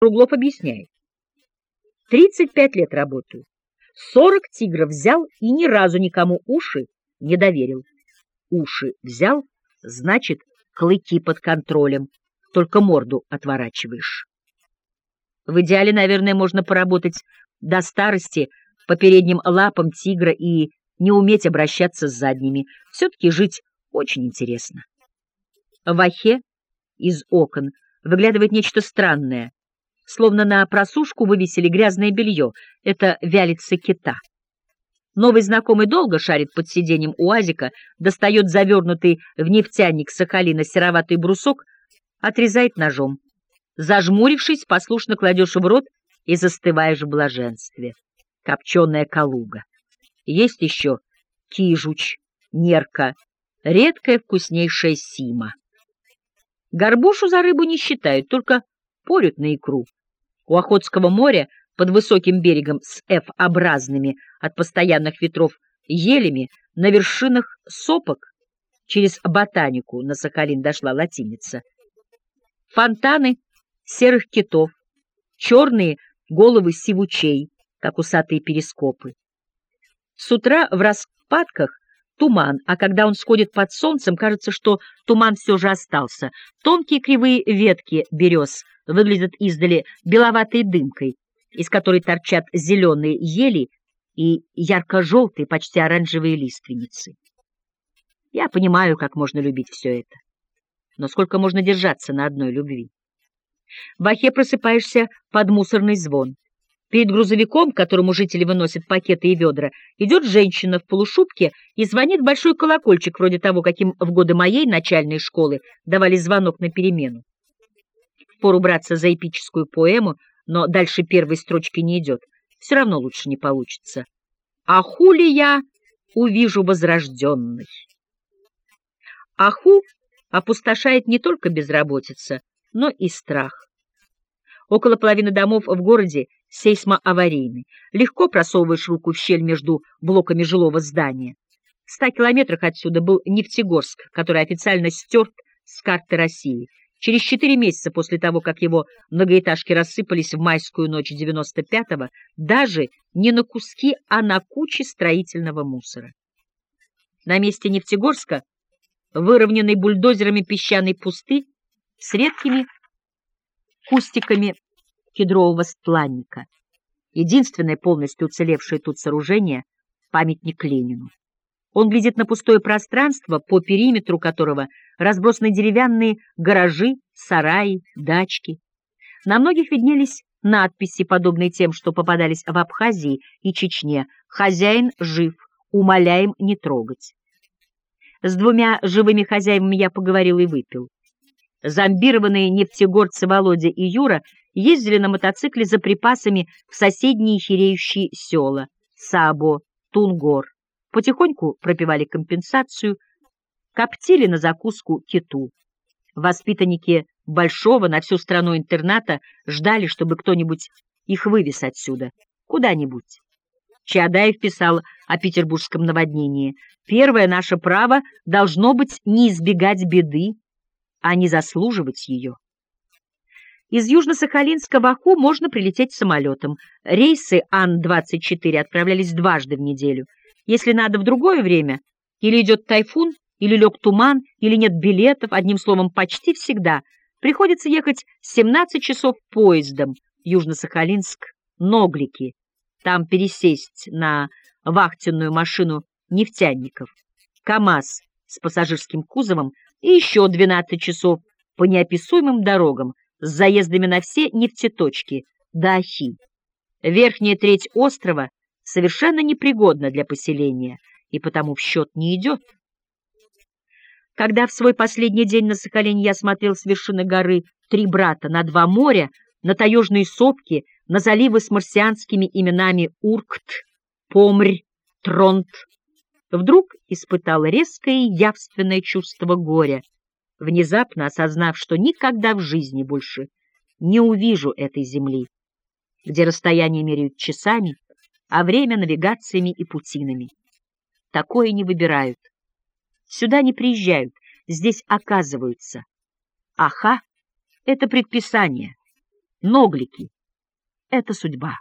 Круглов объясняет. 35 лет работаю. 40 тигров взял и ни разу никому уши не доверил. Уши взял, значит, клыки под контролем, только морду отворачиваешь. В идеале, наверное, можно поработать до старости по передним лапам тигра и не уметь обращаться с задними. Все-таки жить очень интересно. В Ахе из окон выглядывает нечто странное, словно на просушку вывесили грязное белье. Это вялится кита. Новый знакомый долго шарит под сиденьем уазика, достает завернутый в нефтяник Сахалина сероватый брусок, отрезает ножом. Зажмурившись, послушно кладешь в рот и застываешь в блаженстве. Копченая калуга. Есть еще кижуч, нерка, редкая вкуснейшая сима. Горбушу за рыбу не считают, только порют на икру. У Охотского моря под высоким берегом с F-образными от постоянных ветров елями на вершинах сопок через ботанику на Сахалин дошла латиница. Фонтаны серых китов, черные головы сивучей, как усатые перископы. С утра в распадках туман, а когда он сходит под солнцем, кажется, что туман все же остался. Тонкие кривые ветки берез выглядят издали беловатой дымкой, из которой торчат зеленые ели и ярко-желтые, почти оранжевые лиственницы. Я понимаю, как можно любить все это. Но сколько можно держаться на одной любви? В Ахе просыпаешься под мусорный звон. Перед грузовиком, которому жители выносят пакеты и ведра, идет женщина в полушубке и звонит большой колокольчик, вроде того, каким в годы моей начальной школы давали звонок на перемену. Впору браться за эпическую поэму, но дальше первой строчки не идет. Все равно лучше не получится. А хули я увижу возрожденный? Аху опустошает не только безработица, но и страх. Около половины домов в городе сейсмоаварийны. Легко просовываешь руку в щель между блоками жилого здания. В ста километрах отсюда был Нефтегорск, который официально стерт с карты России. Через четыре месяца после того, как его многоэтажки рассыпались в майскую ночь 95-го, даже не на куски, а на кучи строительного мусора. На месте Нефтегорска выровненный бульдозерами песчаной пусты с редкими кустиками кедрового стланника. Единственное полностью уцелевшее тут сооружение — памятник Ленину. Он глядит на пустое пространство, по периметру которого разбросаны деревянные гаражи, сараи, дачки. На многих виднелись надписи, подобные тем, что попадались в Абхазии и Чечне «Хозяин жив, умоляем не трогать». С двумя живыми хозяевами я поговорил и выпил. Зомбированные нефтегорцы Володя и Юра ездили на мотоцикле за припасами в соседние хиреющие села Сабо, Тунгор. Потихоньку пропивали компенсацию, коптили на закуску киту. Воспитанники большого на всю страну интерната ждали, чтобы кто-нибудь их вывез отсюда, куда-нибудь. Чадаев писал о петербургском наводнении. «Первое наше право должно быть не избегать беды, а не заслуживать ее. Из Южно-Сахалинска в Аху можно прилететь самолетом. Рейсы Ан-24 отправлялись дважды в неделю. Если надо в другое время, или идет тайфун, или лег туман, или нет билетов, одним словом, почти всегда, приходится ехать 17 часов поездом Южно-Сахалинск, Ноглики, там пересесть на вахтенную машину нефтяников, КАМАЗ с пассажирским кузовом и еще 12 часов по неописуемым дорогам с заездами на все нефтеточки до Ахи. Верхняя треть острова совершенно непригодна для поселения и потому в счет не идет. Когда в свой последний день на Сахалине я смотрел с вершины горы Три брата на два моря, на таежные сопки, на заливы с марсианскими именами Уркт, Помрь, Тронт, вдруг испытал резкое и явственное чувство горя, внезапно осознав, что никогда в жизни больше не увижу этой земли, где расстояние меряют часами, а время навигациями и путинами. Такое не выбирают. Сюда не приезжают, здесь оказываются. Аха — это предписание. Ноглики — это судьба.